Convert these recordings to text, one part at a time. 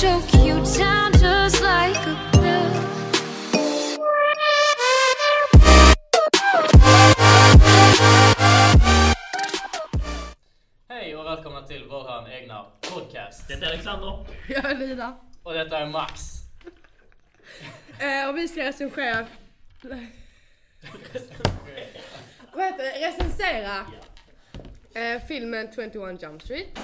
choke you down just like a pill. Hej och välkomna till våran egna podcast. Det är Alexander. Jag är Lina. Och detta är Max. Eh, och vi ska recensera... Vad heter det? Recensera eh, filmen 21 Jump Street.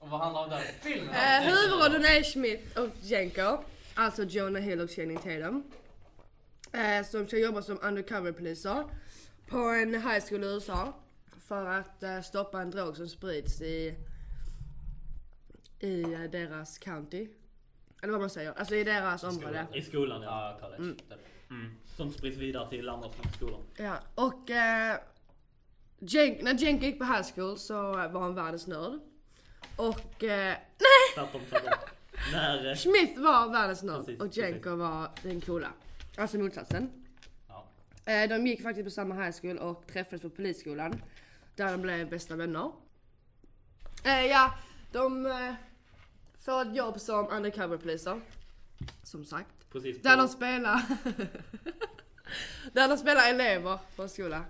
Och vad handlar den filmen om? Eh, huvudrollen är Schmidt och Jenko, alltså Jonah Hill och Channing Tatum. Eh, som ska jobba som undercover-poliser på en high school i USA för att eh, stoppa en drog som sprids i, i eh, deras county. Eller vad man säger, alltså i deras område. I skolan ja. College. typ. Mm. Som sprids vidare till andra skolor. Ja, och eh, Jen- när Jenko gick på high school så var han världens nörd. Och eh, nej! Tvärtom, tvärtom. När... Smith var världens nörd och Jenko var den coola. Alltså motsatsen. Ja. Eh, de gick faktiskt på samma high school och träffades på polisskolan. Där de blev bästa vänner. Eh, ja, de eh, får ett jobb som undercover-poliser. Som sagt. Precis Där de spelar... där de spelar elever på skola.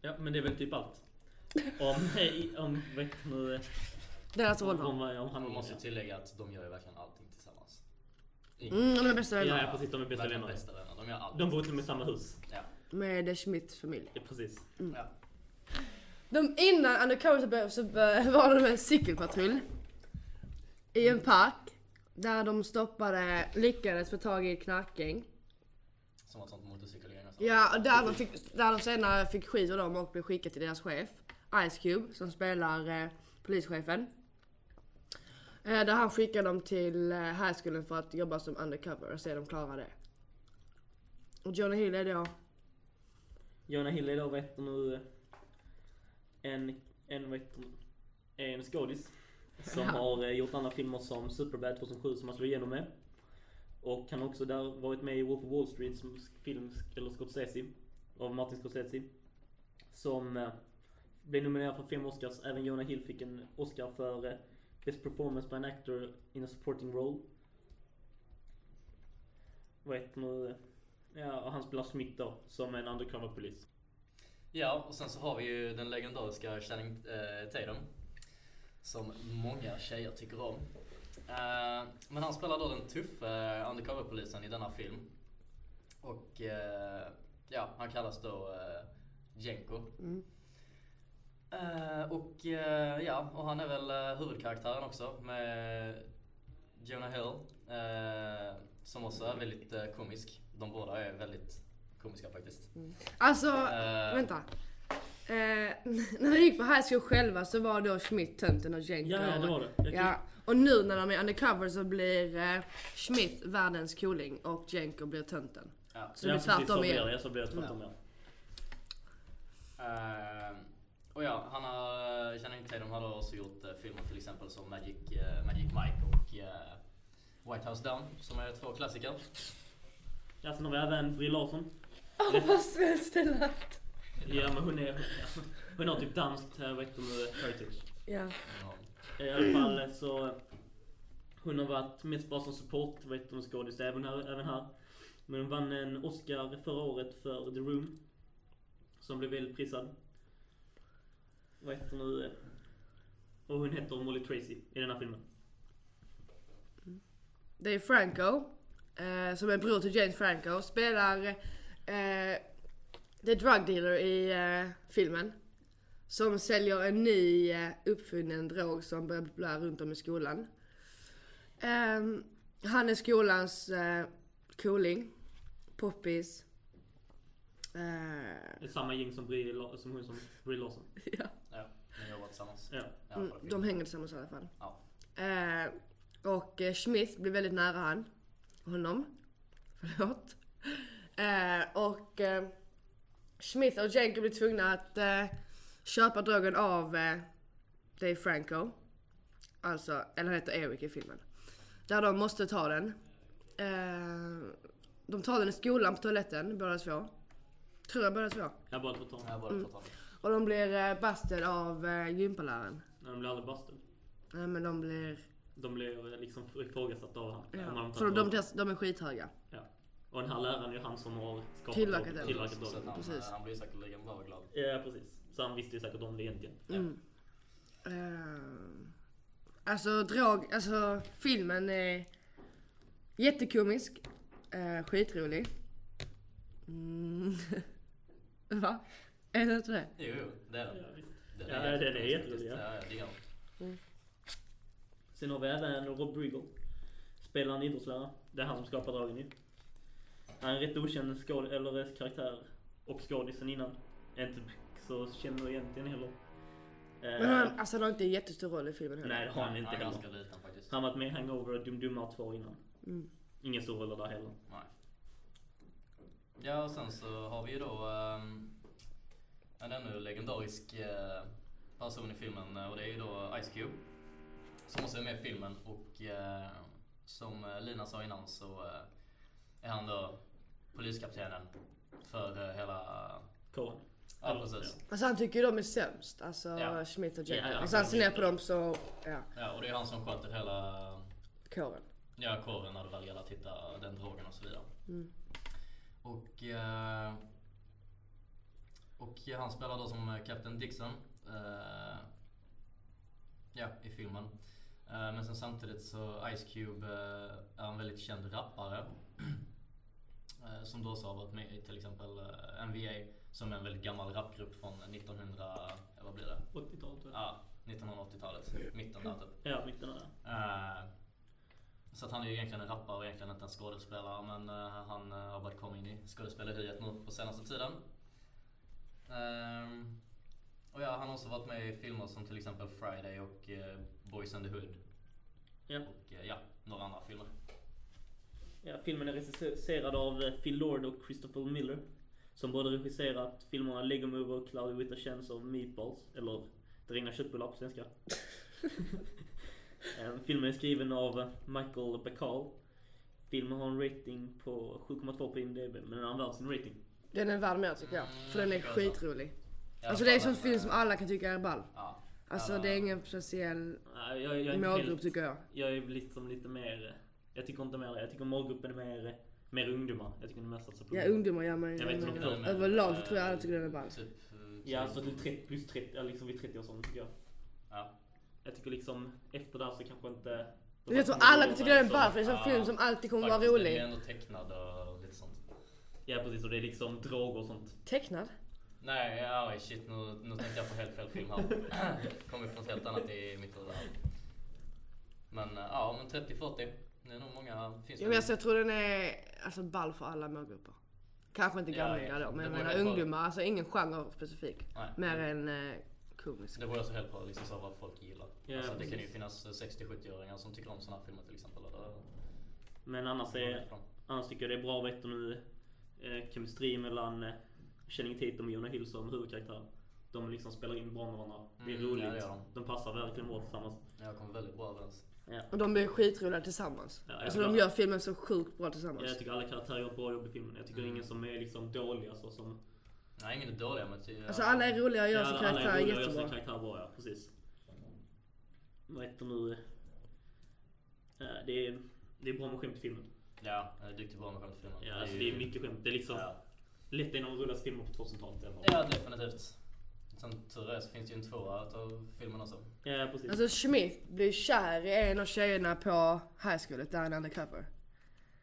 Ja men det är väl typ allt. Om, om, vet nu, Deras om, roller. om, om Man handlingen. måste ju tillägga att de gör ju verkligen allting tillsammans. Ingen- Mm, de är bästa vänner. Ja, precis, de är bästa verkligen vänner. bästa vänner. De gör allt. De bor inte med samma hus. Ja. Med Schmidts familj. Ja, precis. Ja. De, innan Undercover så, bör- så var de en cykelpatrull. I en park. Där de stoppade, lyckades få tag i ett knarkgäng. Som ett sånt motorcykelgäng och så. Ja, och där de, fick, där de senare fick skit av dem och blev skickade till deras chef. Ice Cube, som spelar eh, polischefen. Eh, där han skickade dem till eh, high schoolen för att jobba som undercover och se om de klarar det. Och Jonah Hill är då... Jonah Hill är då vet du nu en, en, vet du, en skådis. Som Ja. har eh, gjort andra filmer som Superbad 2007 som han slog igenom med. Och han har också där varit med i Wolf of Wall Street som film, eller Scorsese, av Martin Scorsese. Som eh, blev nominerad för fem Oscars. Även Jonah Hill fick en Oscar för eh, Best Performance by an Actor in a Supporting Role. Vad heter nu? Ja, och han spelar Smith då, som en undercover-polis. Ja, och sen så har vi ju den legendariska Channing eh, Tatum. Som många tjejer tycker om. Eh, men han spelar då den tuffa undercover-polisen i denna film. Och eh, ja, han kallas då eh, Jenko. Mm. Eh, och eh, ja, och han är väl eh, huvudkaraktären också med Jonah Hill. som också är väldigt komisk. De båda är väldigt komiska faktiskt. Alltså, Eh, vänta. När de gick på high school själva så var då Schmidt tönten och Jenko. Ja, ja, det var det. Jag Ja, och nu när de är undercover så blir Schmidt världens cooling och Jenko blir tönten. Ja. Så det ja, blir precis, tvärtom så blir igen. det, så blir det tvärtom ja. Eh, och ja, han har, Channing Tatum har då också gjort eh, filmer till exempel som Magic, eh, Magic Mike och eh, White House Down som är två klassiker. Ja, sen har vi även Brie Larson. Åh vad svenskt det lät. Ja, men hon är... Hon har typ danskt, eh, vet du, heritage. Ja. I alla fall eh, så... Hon har varit mest bara som support, vet du, skådis även här, även här. Men hon vann en Oscar förra året för The Room. Som blev väldigt prisad. Vad heter nu... Och hon heter Molly Tracy i den här filmen. Det är Franco, eh, som är bror till James Franco, spelar eh, the drug dealer i eh, filmen. Som säljer en ny eh, uppfunnen drog som börjar bli runt om i skolan. Ehm, han är skolans eh, cooling, poppis. Det är samma gäng som, Brie, som hon som Brie Larson. ja. Ja, de jobbar tillsammans. Ja. I alla Mm, de hänger tillsammans i alla fall. Ja. Eh, och eh, Smith blir väldigt nära han, honom. Förlåt. Eh, och eh, Smith och Jenko blir tvungna att eh, köpa drogen av eh, Dave Franco. Alltså, eller han heter Eric i filmen. Där de måste ta den. Eh, de tar den i skolan på toaletten båda två. Tror jag båda två. Jag bara två. Jag har bara Mm. fått honom. Och de blir eh, busted av eh, gympaläraren. Nej, de blir aldrig busted. Nej men de blir De blir liksom ifrågasatta av han. Ja. För de, de, de är skithöga. Och den här läraren är ju han som har skapat Tillverkat dem. den. Tillverkat Så han, Precis. han blir säkerligen bra glad. Ja, precis. Så han visste ju säkert om det egentligen. Ja. Mm. Eh, alltså drag, alltså filmen är jättekomisk. Uh, skitrolig. Mm. Va? Är det inte det? Jo, jo, det är den. Den Ja, den är jätterolig ja. Ja, den. Sen har vi även Rob Riggle. Spelar en idrottslärare. Det är han som skapar dragen ju. Han är en rätt okänd skåd- eller karaktär och skådis sen innan. Inte så känd egentligen heller. Eh, Men han, alltså han har inte en jättestor roll i filmen heller. nej, det har han inte Han är heller. ganska liten faktiskt. Han har varit med i Hangover och Dum Dummare 2 innan. Mm. Ingen stor roll där heller. Nej. Ja, och sen så har vi ju då um, en ännu legendarisk eh, person i filmen eh, och det är ju då Ice Cube. Som också är med i filmen och eh, som Lina sa innan så är han då poliskaptenen för hela... Kåren. Ja, precis. Alltså han tycker ju de är sämst. Alltså Ja. Smith och Ja, Jacob. ja, alltså han ser ner på dem så, ja, Ja, och det är han som sköter hela kåren. Ja, kåren när det väl gäller att hitta den drogen och så vidare. Mm. Och, eh, och han spelar då som Captain Dixon. Eh, ja, i filmen. Eh, men sen samtidigt så Ice Cube eh, är en väldigt känd rappare. eh, som då också har varit med i till exempel eh, NBA. Som är en väldigt gammal rapgrupp från 1900, ja, vad blir det? 80-talet tror jag. Ja, 1980-talet. Mitten där typ. Ja, mitten. Eh, så att han är ju egentligen en rappare och egentligen inte en skådespelare men eh, han eh, har börjat komma in i skådespeleriet nu på senaste tiden. Ehm, och ja, han har också varit med i filmer som till exempel Friday och eh, Boys and the Hood. Ja. Och ja, några andra filmer. Ja, filmen är regisserad av Phil Lord och Christopher Miller. Som både regisserat filmerna Lego Movie och Cloudy with a Chance of Meatballs. Eller Det regnar köttbullar på svenska. Eh, filmen är skriven av Michael Bacall. Filmen har en rating på 7,2 på IMDB, men den har värd sin rating. Den är värd mer tycker jag. För den är skitrolig. Alltså det är en sån film som alla kan tycka är ball. Ja. Alltså det är ingen speciell jag, jag är målgrupp tycker jag. jag är liksom lite mer, jag tycker inte mer, jag tycker målgruppen är mer, mer ungdomar. Jag tycker den mest satsar på Ja ungdomar gör man är- Överlag så tror jag alla tycker den är ball. Typ, eh, Ja, alltså det är 30 plus 30, ja, liksom vid 30 års ålder tycker jag. Ja. Jag tycker liksom efter där så kanske inte... Jag tror alla tycker den är liksom- ball för det är en sån Ja, film som alltid kommer vara Faktiskt, Den är rolig. ändå tecknad och lite sånt. Ja precis och det är liksom droger och sånt. Tecknad? Nej, ja, shit nu, nu tänkte jag på helt fel film här. Kom upp något helt annat i mitt huvud här. Men eh, ja, men 30-40. Det är nog många, finns Ja, men alltså, jag tror den är alltså, ball för alla målgrupper. Kanske inte Ja, gamlingar ja. då, men Det jag menar ungdomar, alltså ingen genre specifik. Nej. Mer än eh, komisk. Det beror också helt på liksom så vad folk gillar. Ja, alltså, det kan ju finnas 60-70-åringar som tycker om såna här filmer till exempel. Eller, Men annars, är, annars tycker jag det är bra vet du nu eh, kemistri mellan eh, Channing Tatum och Jonah Hill som huvudkaraktär. De liksom spelar in bra med varandra. Det är Mm, roligt. ja, det de. de passar verkligen bra tillsammans. Jag kommer väldigt bra överens. Ja. Och de blir skitroliga tillsammans. Ja, alltså de gör filmen så sjukt bra tillsammans. Jag tycker alla karaktärer gör ett bra jobb i filmen. Jag tycker Mm. ingen som är liksom dåliga så som... Nej, ingen är dåliga men ty, Alltså alla är roliga och gör sin alla- alla är karaktär roliga och gör sin jättebra. karaktär bra, ja. Precis. Vad heter nu... Det är, det är bra med skämt i filmen. Ja, jag är duktig på med skämtfilmer. Ja, alltså det är mycket skämt. Det är liksom Ja. lätt en av de roligaste filmerna på 2000-talet i alla fall. ja, definitivt. Sen tur så finns det ju en tvåa av filmen också. Ja, precis. Alltså Schmidt blir kär i en av tjejerna på high schoolet där han är undercover.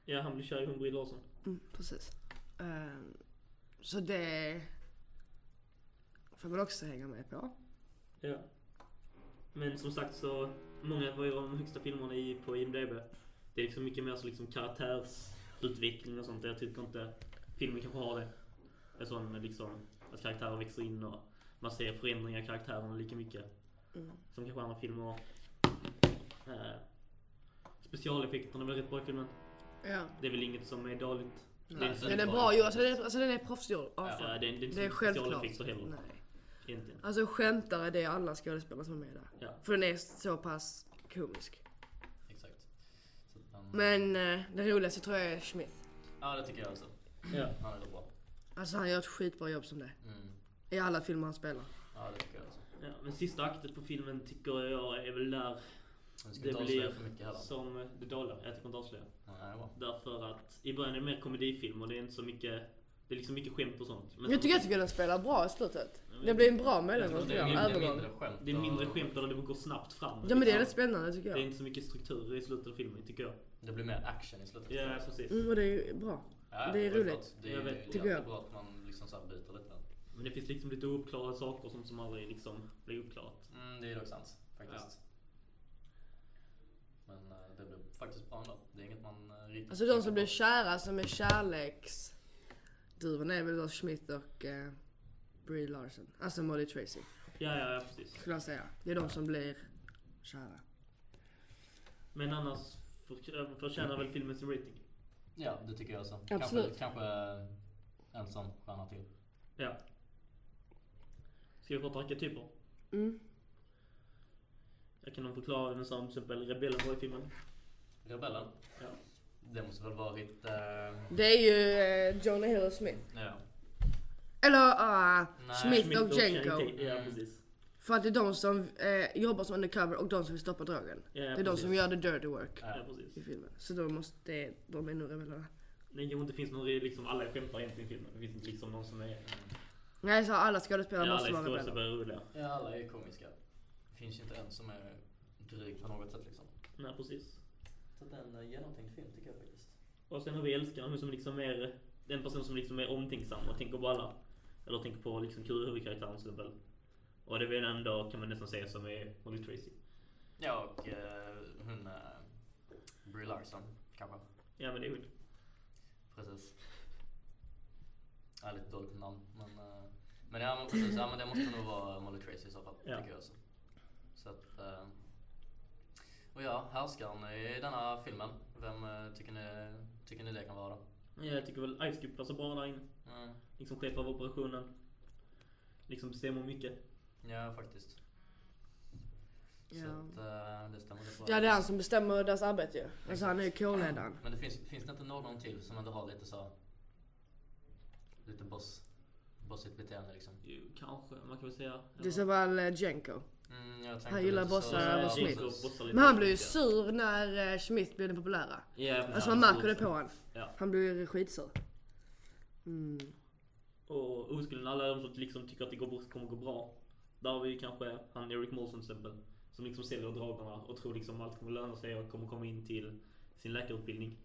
Ja, han blir kär i hon Brie Larson. Mm, precis. Ehm, så det får man också hänga med på. Ja. Men som sagt så, många var ju de högsta filmerna i, på IMDB. Det är liksom mycket mer så liksom karaktärsutveckling och sånt. Jag tycker inte filmen kanske har det. Det är sån liksom att karaktärer växer in och man ser förändringar i karaktärerna lika mycket. Mm. Som kanske andra filmer har. Eh, specialeffekterna är väl rätt bra i filmen. Ja. Det är väl inget som är dåligt. Nej, det är inte så Den är bra. gjord, alltså den är, alltså den är proffsgjord. Ja, Ja, det är, det det är självklart. heller. Nej. Egentligen. Alltså skämtare det är alla skådespelare som är med där. Ja. För den är så pass komisk. Exakt. Så, men, Men eh, det roligaste tror jag är Schmidt. Ja, det tycker jag också. Ja. Han är då bra. Alltså han gör ett skitbra jobb som det. Mm. I alla filmer han spelar. Ja, det tycker jag också. Ja, men sista aktet på filmen tycker jag är väl där Det blir för mycket heller. som det dåliga. Jag tänker inte avslöja. Det bra. Därför att i början är det mer komedifilm och det är inte så mycket Det är liksom mycket skämt och sånt. Men Jag tycker, jag tycker den spelar bra i slutet. Det blir en bra mellangång Det tycker jag, skämt. det är mindre och- skämt och det går snabbt fram. Ja men det är rätt spännande tycker Det är jag. inte så mycket struktur i slutet av filmen tycker jag. Det blir mer action i slutet. Ja precis. Mm, och det är bra. Ja, det är roligt. Det är Jag vet, tycker jag. jättebra att man liksom så här byter lite. Men det finns liksom lite ouppklarade saker och sånt som aldrig liksom blir uppklarat. Mm, det är dock sant faktiskt. Eh, det blir faktiskt bra ändå. Det är inget man uh, riktigt Alltså de som blir kära som är kärleksduvan är väl då Smith och uh, Brie Larson. Alltså Molly Tracy Ja, ja, ja precis. skulle jag säga. Det är de som blir kära. Men annars för- förtjänar väl filmen sin rating. Ja, det tycker jag också. Absolut. Kanske, kanske en sån stjärna till. Ja. Ska vi prata arketyper? Mm. Jag kan nog förklara vem som till exempel rebellen var i filmen. Rebellen. Ja. Det måste väl varit... Uh, Det är ju uh, Jonah Hill och Smith. ja. Eller uh, Nej, Smith, och Channing Jenko. Ja, Mm. precis. För att det är de som eh, jobbar som undercover och de som vill stoppa drogen. Ja, det är de precis. som gör the dirty work Ja, i filmen. Så då måste de är nog rebellerna. Det kanske inte finns någon, liksom alla skämtar egentligen i filmen. Det finns inte liksom någon som är... Nej, så alla skådespelare Ja, alla måste vara rebeller. roliga. ja, alla är komiska. Det finns inte en som är dryg på något sätt liksom. Nej, precis. Så det är en genomtänkt film tycker jag faktiskt. Och sen har vi älskaren, hon som liksom är den person som liksom är omtänksam och tänker på alla. Eller tänker på liksom huvudkaraktären till exempel. Och det är väl ändå, kan man nästan säga, som är Molly Tracy. Ja, och eh, hon... Uh, Brie Larson, kanske. Ja men det är hon. Precis. Ja, lite dåligt namn. Men, eh, men ja, men precis. Ja, men det måste nog vara Molly Tracy i så fall. Ja. Tycker jag också. Så att... eh, ja, härskaren i denna filmen. Vem eh, tycker, ni, tycker ni det kan vara? Ja, jag tycker väl Ice Cube passar bra där inne. Mm, Liksom chef av operationen. Liksom bestämmer mycket. ja, faktiskt. Så Ja. att, eh, det stämmer rätt bra. Ja, det är han som bestämmer deras arbete ju. Alltså han är ju K-ledaren. Men det finns, finns det inte någon till som ändå har lite så... Lite boss... Bossigt beteende liksom? Jo, kanske, man kan väl säga. Det är så väl eh, Jenko. Mm, Han gillar bossar över Smith. lite Men han blir ju sur när eh, Smith blir den populära. Ja, Alltså man märker det på honom. Ja. Han blir skitsur. Mm. Och oskulden, alla de som liksom tycker att det går, kommer gå bra. Där har vi kanske han Eric Molson till exempel. Som liksom säljer drogerna och tror liksom allt kommer löna sig och kommer komma in till sin läkarutbildning.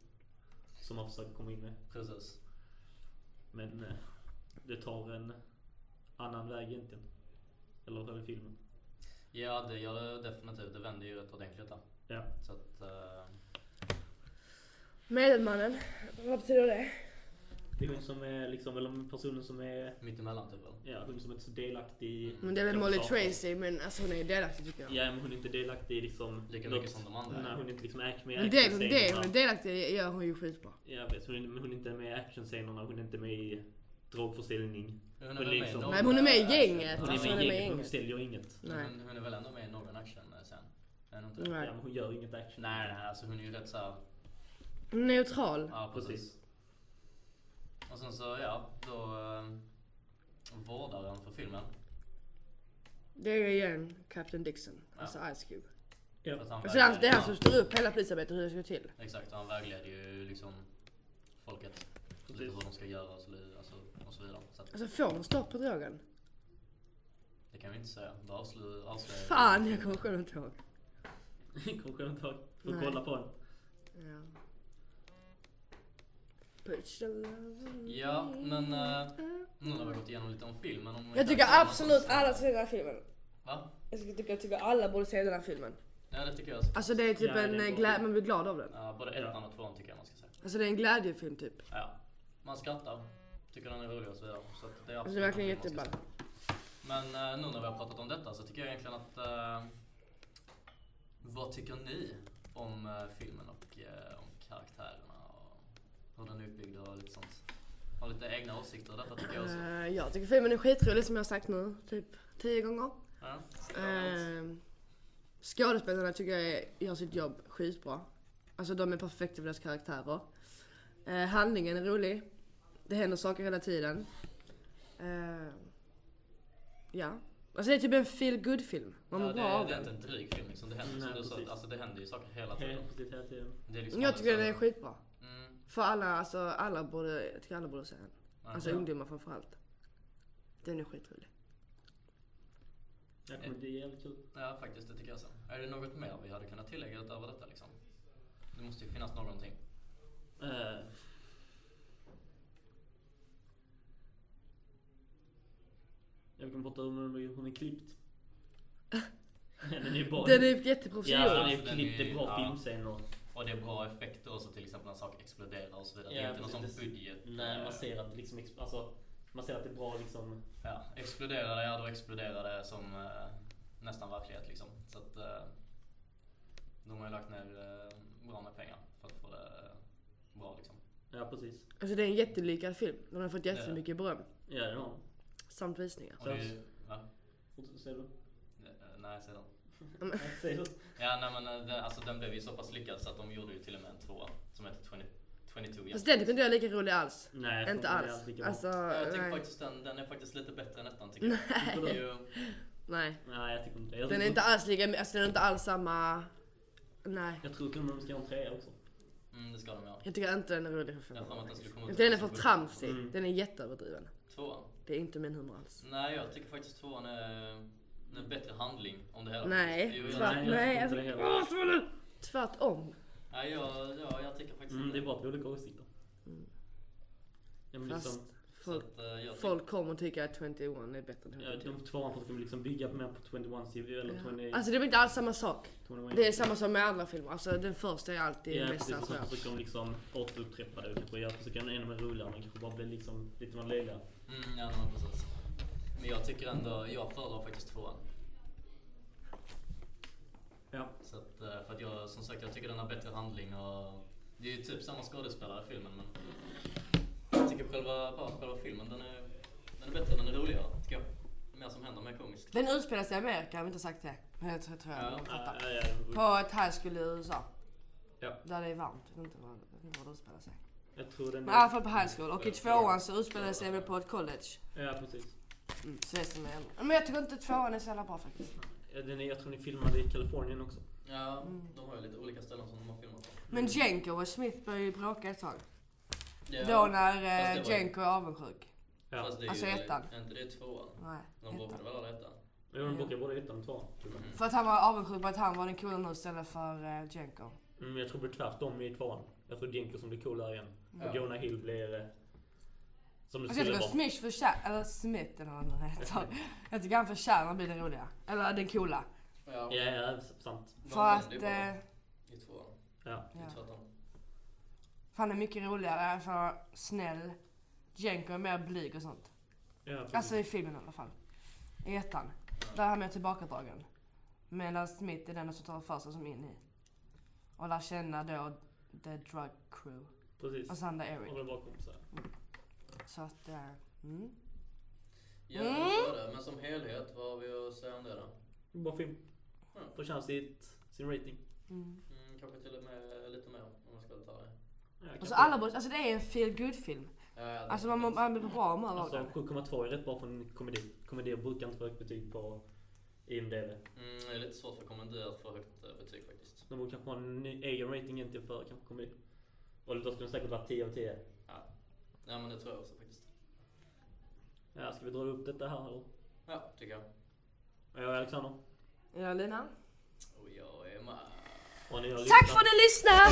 Som han försöker komma in med. Precis. Men eh, det tar en annan väg egentligen. Eller hela filmen. Ja, det gör det definitivt. Det vänder ju rätt ordentligt där. Ja. Så att... eh, Medelmannen, vad betyder det? Det är hon som är liksom, eller personen som är, Mittemellan typ väl? ja hon som är inte så delaktig i... Men det är väl Molly. Tracy, men alltså hon är ju delaktig tycker jag. Ja men hon är inte delaktig i liksom... Lika mycket som de andra. Nej hon är inte liksom act med Men det, hon, det hon är delaktig i gör hon ju skitbra. Jag vet, hon är, men hon är inte med i actionscenerna, hon är inte med i drogförsäljning. Hon är med liksom- någon Nej, hon är med i gänget. Hon Alltså, hon med är med i gänget, hon inget. säljer inget. Nej. Hon, hon är väl ändå med i någon action eh, sen? Inte? Nej. Ja, men hon gör inget action. Nej, nej, alltså hon är ju rätt såhär... Neutral. Ja, precis. Precis. Och sen så, ja, då... Uh, vårdaren för filmen. Det är ju igen Captain Dixon, Ja. alltså Ice Cube. Ja. Alltså det är han- som styr upp hela polisarbetet hur det ska gå till. Exakt, och han vägleder ju liksom folket. Lite Precis. vad de ska göra och så, alltså, och så vidare. Så att, Alltså får de stopp på drogen? det kan vi inte säga. Avslöjar... avslöjar Fan, jag kommer själv inte ihåg. Kom själv ett tag. Får Nej. kolla på den. Ja. Put your love in Ja, me. men eh, nu har vi gått igenom lite om filmen. Om Jag tycker absolut alla ska se den här filmen. Va? Jag tycker, jag tycker alla borde se den här filmen. Ja, det tycker jag. också. Alltså det är typ Ja, det är en bra. eh, glädje, man blir glad av den. Ja, både ettan och tvåan tycker jag man ska säga. Alltså det är en glädjefilm typ. Ja. Man skrattar, tycker den är rolig och så vidare. Så att det är det är verkligen se. Men eh, nu när vi har pratat om detta så tycker jag egentligen att... eh, vad tycker ni om eh, filmen och eh, om karaktärerna och hur den är uppbyggd och lite sånt? Har lite egna åsikter och detta tycker jag också. Eh, jag tycker filmen är skitrolig som jag har sagt nu, typ tio gånger. Ja. Uh, skådespelarna tycker jag är- gör sitt jobb skitbra. Alltså de är perfekta för deras karaktärer. Eh, handlingen är rolig. Det händer saker hela tiden. Eh, ja, Alltså det är typ en feel good film Man Ja, mår det, bra av det är den. inte en dryg film liksom. Det händer, som Nej, sa, precis. alltså det händer ju saker hela tiden. Helt precis hela tiden. Det är liksom Jag tycker den är skitbra. Mm. För alla, alltså alla borde, jag tycker alla borde se den. Alltså Ja. ungdomar framförallt. Den är skitrolig. Ja, komedi är jävligt kul. Ja, faktiskt det tycker jag så. Är det något mer vi hade kunnat tillägga utöver detta liksom? Det måste ju finnas någonting. Eh. Jag kan prata om hur hon är klippt. Den är ju bra. Den är Ja, jätteprofessionell. den är klippt. Det är bra ja. filmscener. Och det är bra effekter också, till exempel när en sak exploderar och så vidare. det Ja, är inte någon sån budget. Nej, man eh, ser att det liksom, alltså, man ser att det är bra liksom. Ja, exploderar det, ja då exploderar det som eh, nästan verklighet liksom. Så att eh, de har ju lagt ner eh, bra med pengar för att få det eh, bra liksom. Ja, precis. Alltså det är en jättelyckad film. Den har fått jättemycket beröm. Ja, det har hon. Samt visningar. Och det är ju, Säger du? Eh, Nej, sedan. Nej, Säger du? Ja, nej men eh, den, alltså, den blev ju så pass lyckad så att de gjorde ju till och med en tvåa som heter 20, 22 Fast den tycker inte jag är lika rolig alls. Nej, jag tror Inte den är alls. lika bra. Alltså, Jag tycker nej. faktiskt den, den är faktiskt lite bättre än ettan tycker jag. Tycker du? Jo, nej. Nej, jag tycker inte det. Jag Den är tror- inte alls lika, alltså den är inte alls samma... Nej. Jag tror till och med de ska ha en trea också. mm, det ska de göra. Jag tycker inte den är rolig för Jag har för mig att den skulle komma ut den är för 2017. tramsig. Mm. Den är jätteöverdriven. Tvåan? Det är inte min humor alls. Nej, jag tycker faktiskt tvåan är en bättre handling om det hela. Nej, Jo, jag, tvärt, Nej, nej, jag alltså, tvärtom. nej jag, ja, jag tycker faktiskt Mm, det är bra att vi har olika åsikter. Ja, men Fast liksom, folk, att, eh, jag tycker- folk kommer att tycka att 21 är bättre än ja, 22. de tvåan försöker liksom bygga mer på 21 CV eller 20, Alltså det är inte alls samma sak. 21. Det är samma som med andra filmer. Alltså den första är alltid Ja, precis. bästa Och så tror jag. försöker de liksom återupprepa det och kanske göra, försöka göra den ännu mer roligare men kanske bara bli liksom lite mer löjliga. Mm, ja, men precis. Men jag tycker ändå, jag föredrar faktiskt tvåan. Ja. Så att, eh, för att jag, som sagt, jag tycker den har bättre handling och det är ju typ samma skådespelare i filmen men jag tycker själva, bara själva filmen den är, den är bättre, den är roligare tycker jag. Är mer som händer, mer komiskt. Den utspelar sig i Amerika, har vi inte sagt det? Men jag tror, tror jag Ja. fattar. ja, ja. På ett high school i USA. Ja. Där det är varmt. Jag vet inte var, jag vet inte var det utspelar sig. Jag tror den Men i alla fall på high school. Och i tvåan så utspelar det sig väl på ett college. Ja, precis. Mm, så det är som är Men jag tycker inte tvåan är så jävla bra faktiskt. Ja, Den är, jag tror ni filmade i Kalifornien också. Ja, Mm. de har ju lite olika ställen som de har filmat på. Men Jenko och Smith började ju bråka ett tag. Ja, Då när eh, Jenko är avundsjuk. Ja. Fast det är Alltså ju, ettan. Är inte det tvåan? Nej, De bråkade väl alla ettan? Jo, de bokade både ettan och tvåan. jag. För att han var avundsjuk på att han var den coola nu istället för eh, Jenko. Mm, jag tror det blir tvärtom i tvåan. Jag tror Jenko som blir cool där igen. Ja. Och Jonah Hill blir... eh, Som det Alltså jag skulle vara. Smith förtjänar, eller Smith eller vad han heter. Jag tycker han förtjänar att bli den roliga. Eller den coola. Ja, Ja, ja, sant. För att, eh, I tvåan. Ja. Ja. tvärtom. Han är mycket roligare, alltså snäll. Jenko är mer blyg och sånt. Ja, precis. Alltså i filmen i alla fall. I ettan. Där är han mer tillbakadragen. Medan Smith är den som tar för sig som in i. Och lär känna då the drug crew. precis. Och sen där Eric. Och det var kompisar. Så att, eh, mm. Ja, Mm. så är det. Men som helhet, vad har vi att säga om det då? Bra film. Ja. Förtjänar sitt, sin rating. Mm. Mm, kanske till och med lite mer om man ska ta det. Alltså alla borde, alltså det är en feel good film Ja, Alltså man, mår- man blir på bra humör av Alltså den. 7,2 är rätt bra för en komedi. Komedier brukar inte få högt betyg på IMDB. Mm, det är lite svårt för kommendier att få högt eh, betyg faktiskt. De borde kanske ha en ny- egen rating egentligen för kanske komedi. Och då skulle den säkert vara 10 av 10. Ja. ja, men det tror jag också faktiskt. Ja, ska vi dra upp detta här eller? Ja, tycker jag. Jag är Alexander. Ja Lina? Och jag är har Tack för att ni lyssnade!